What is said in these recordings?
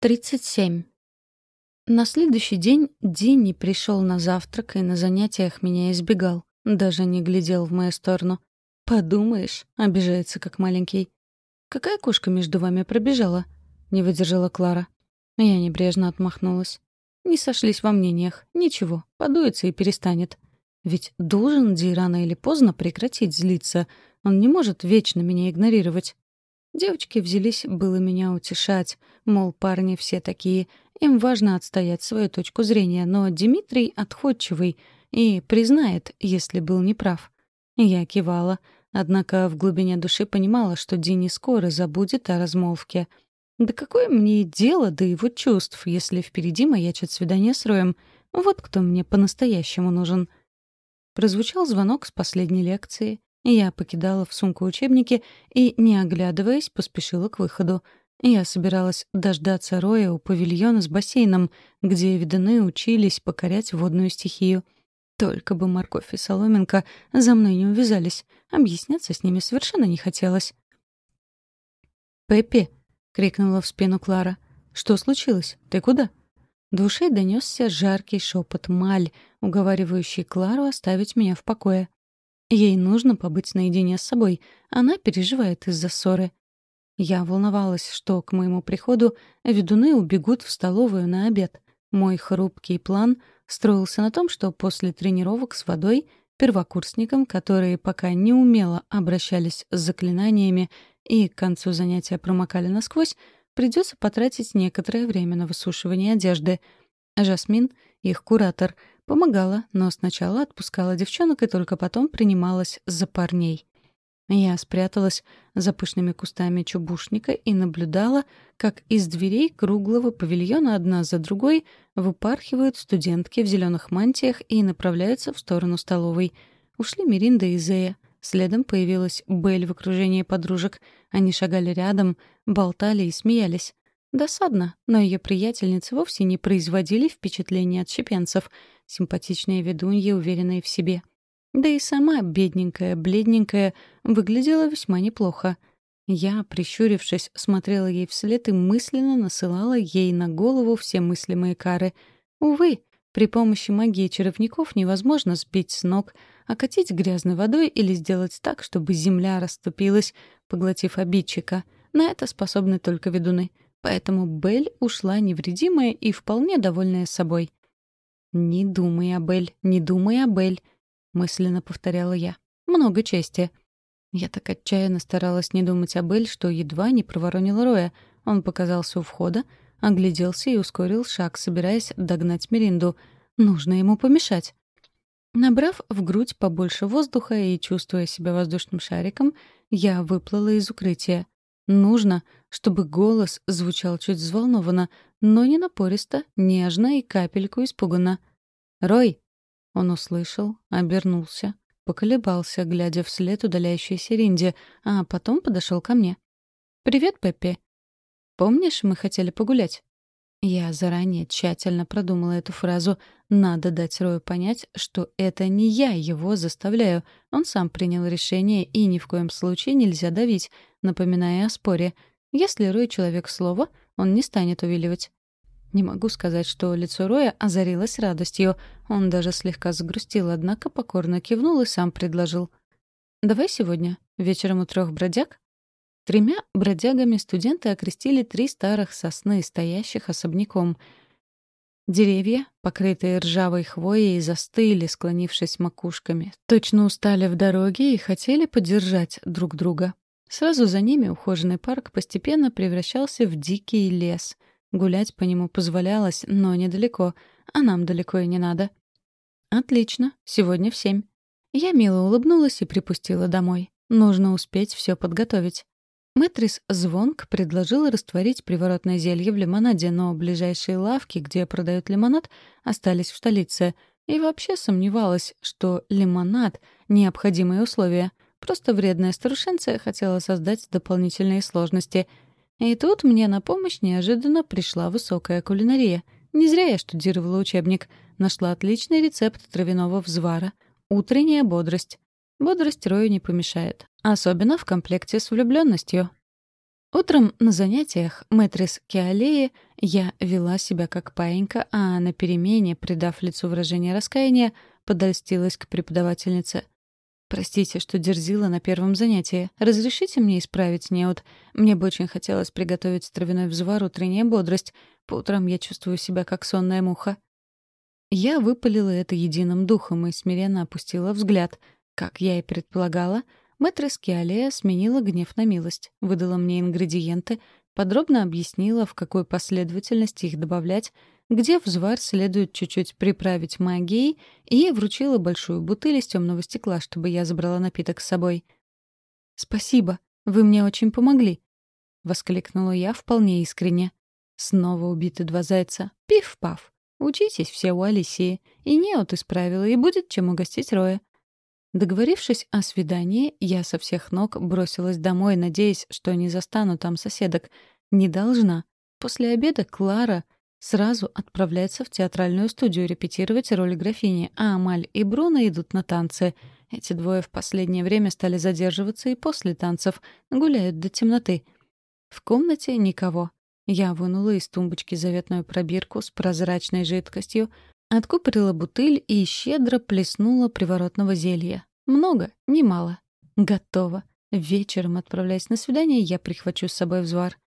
37. На следующий день Динни пришел на завтрак и на занятиях меня избегал. Даже не глядел в мою сторону. «Подумаешь», — обижается как маленький. «Какая кошка между вами пробежала?» — не выдержала Клара. Я небрежно отмахнулась. Не сошлись во мнениях. Ничего, подуется и перестанет. Ведь должен Ди рано или поздно прекратить злиться. Он не может вечно меня игнорировать. Девочки взялись было меня утешать, мол, парни все такие, им важно отстоять свою точку зрения, но Дмитрий отходчивый и признает, если был неправ. Я кивала, однако в глубине души понимала, что Ди не скоро забудет о размолвке. Да какое мне дело до его чувств, если впереди маячит свидание с Роем? Вот кто мне по-настоящему нужен. Прозвучал звонок с последней лекции. Я покидала в сумку учебники и, не оглядываясь, поспешила к выходу. Я собиралась дождаться Роя у павильона с бассейном, где виданы учились покорять водную стихию. Только бы Морковь и Соломенко за мной не увязались. Объясняться с ними совершенно не хотелось. «Пеппи!» — крикнула в спину Клара. «Что случилось? Ты куда?» До ушей жаркий шепот Маль, уговаривающий Клару оставить меня в покое. Ей нужно побыть наедине с собой. Она переживает из-за ссоры. Я волновалась, что к моему приходу ведуны убегут в столовую на обед. Мой хрупкий план строился на том, что после тренировок с водой первокурсникам, которые пока не умело обращались с заклинаниями и к концу занятия промокали насквозь, придется потратить некоторое время на высушивание одежды. Жасмин, их куратор, Помогала, но сначала отпускала девчонок и только потом принималась за парней. Я спряталась за пышными кустами чубушника и наблюдала, как из дверей круглого павильона одна за другой выпархивают студентки в зеленых мантиях и направляются в сторону столовой. Ушли Миринда и Зея. Следом появилась Белль в окружении подружек. Они шагали рядом, болтали и смеялись. Досадно, но ее приятельницы вовсе не производили впечатления отщепенцев — симпатичные ведуньи, уверенные в себе. Да и сама, бедненькая, бледненькая, выглядела весьма неплохо. Я, прищурившись, смотрела ей вслед и мысленно насылала ей на голову все мыслимые кары. Увы, при помощи магии чаровников невозможно сбить с ног, окатить грязной водой или сделать так, чтобы земля расступилась, поглотив обидчика. На это способны только ведуны. Поэтому Белль ушла невредимая и вполне довольная собой. «Не думай, Абель, не думай, Абель», — мысленно повторяла я. «Много чести». Я так отчаянно старалась не думать о Бель, что едва не проворонила Роя. Он показался у входа, огляделся и ускорил шаг, собираясь догнать Меринду. Нужно ему помешать. Набрав в грудь побольше воздуха и чувствуя себя воздушным шариком, я выплыла из укрытия. Нужно, чтобы голос звучал чуть взволнованно, но не напористо, нежно и капельку испуганно. «Рой!» Он услышал, обернулся, поколебался, глядя вслед удаляющейся Ринде, а потом подошел ко мне. «Привет, Пеппи. Помнишь, мы хотели погулять?» Я заранее тщательно продумала эту фразу. Надо дать Рою понять, что это не я его заставляю. Он сам принял решение, и ни в коем случае нельзя давить, напоминая о споре. Если Рой человек слова, он не станет увиливать. Не могу сказать, что лицо Роя озарилось радостью. Он даже слегка загрустил, однако покорно кивнул и сам предложил. «Давай сегодня, вечером у трех бродяг?» Тремя бродягами студенты окрестили три старых сосны, стоящих особняком. Деревья, покрытые ржавой хвоей, застыли, склонившись макушками. Точно устали в дороге и хотели поддержать друг друга. Сразу за ними ухоженный парк постепенно превращался в дикий лес. Гулять по нему позволялось, но недалеко, а нам далеко и не надо. «Отлично, сегодня в семь». Я мило улыбнулась и припустила домой. Нужно успеть все подготовить. Мэтрис Звонк предложил растворить приворотное зелье в лимонаде, но ближайшие лавки, где продают лимонад, остались в столице. И вообще сомневалась, что лимонад — необходимое условие. Просто вредная старушенция хотела создать дополнительные сложности. И тут мне на помощь неожиданно пришла высокая кулинария. Не зря я штудировала учебник. Нашла отличный рецепт травяного взвара. Утренняя бодрость. Бодрость Рою не помешает. Особенно в комплекте с влюбленностью. Утром на занятиях мэтрис Киалеи я вела себя как паинька, а на перемене, придав лицу выражение раскаяния, подольстилась к преподавательнице. «Простите, что дерзила на первом занятии. Разрешите мне исправить неуд? Мне бы очень хотелось приготовить травяной взвар утренняя бодрость. По утрам я чувствую себя как сонная муха». Я выпалила это единым духом и смиренно опустила взгляд. Как я и предполагала — Мэтрис Киалея сменила гнев на милость, выдала мне ингредиенты, подробно объяснила, в какой последовательности их добавлять, где взвар следует чуть-чуть приправить магией, и вручила большую бутыль из темного стекла, чтобы я забрала напиток с собой. «Спасибо, вы мне очень помогли», — воскликнула я вполне искренне. Снова убиты два зайца. Пиф-паф. Учитесь все у Алисии. И неот исправила, и будет чем угостить Роя. Договорившись о свидании, я со всех ног бросилась домой, надеясь, что не застану там соседок. Не должна. После обеда Клара сразу отправляется в театральную студию репетировать роль графини, а Амаль и Бруно идут на танцы. Эти двое в последнее время стали задерживаться и после танцев, гуляют до темноты. В комнате никого. Я вынула из тумбочки заветную пробирку с прозрачной жидкостью, Откупорила бутыль и щедро плеснула приворотного зелья. Много, немало. Готово. Вечером, отправляясь на свидание, я прихвачу с собой взвар.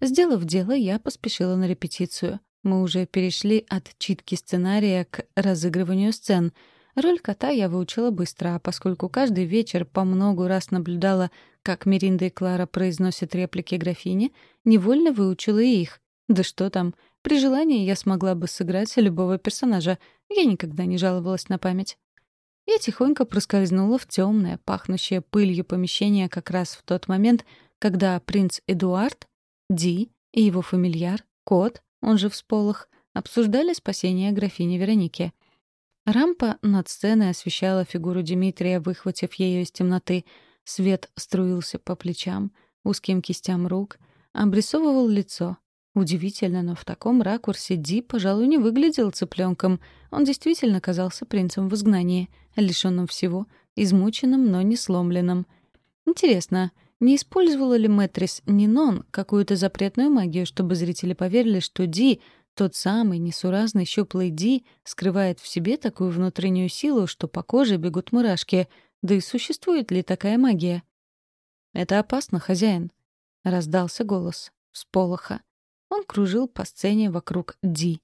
Сделав дело, я поспешила на репетицию. Мы уже перешли от читки сценария к разыгрыванию сцен. Роль кота я выучила быстро, а поскольку каждый вечер по многу раз наблюдала, как Миринда и Клара произносят реплики графини, невольно выучила и их. Да что там, при желании я смогла бы сыграть любого персонажа. Я никогда не жаловалась на память. Я тихонько проскользнула в темное, пахнущее пылью помещение как раз в тот момент, когда принц Эдуард, Ди и его фамильяр, кот, он же всполох, обсуждали спасение графини Вероники. Рампа над сценой освещала фигуру Дмитрия, выхватив ее из темноты. Свет струился по плечам, узким кистям рук, обрисовывал лицо, Удивительно, но в таком ракурсе Ди, пожалуй, не выглядел цыпленком. Он действительно казался принцем в изгнании, лишенным всего, измученным, но не сломленным. Интересно, не использовала ли Мэтрис Нинон какую-то запретную магию, чтобы зрители поверили, что Ди, тот самый несуразный щуплый Ди, скрывает в себе такую внутреннюю силу, что по коже бегут мурашки? Да и существует ли такая магия? «Это опасно, хозяин», — раздался голос. Всполоха. Он кружил по сцене вокруг Ди.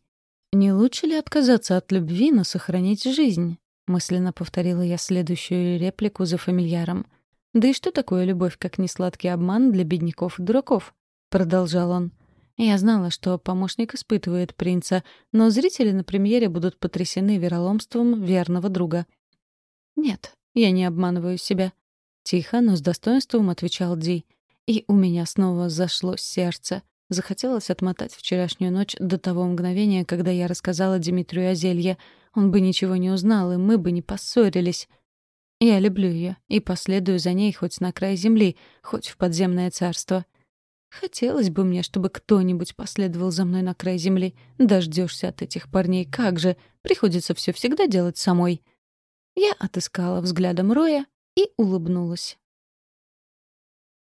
«Не лучше ли отказаться от любви, но сохранить жизнь?» Мысленно повторила я следующую реплику за фамильяром. «Да и что такое любовь, как несладкий обман для бедняков и дураков?» Продолжал он. Я знала, что помощник испытывает принца, но зрители на премьере будут потрясены вероломством верного друга. «Нет, я не обманываю себя», — тихо, но с достоинством отвечал Ди. И у меня снова зашло сердце. Захотелось отмотать вчерашнюю ночь до того мгновения, когда я рассказала Дмитрию о зелье. Он бы ничего не узнал, и мы бы не поссорились. Я люблю ее и последую за ней хоть на край земли, хоть в подземное царство. Хотелось бы мне, чтобы кто-нибудь последовал за мной на край земли. Дождешься от этих парней, как же, приходится все всегда делать самой. Я отыскала взглядом Роя и улыбнулась.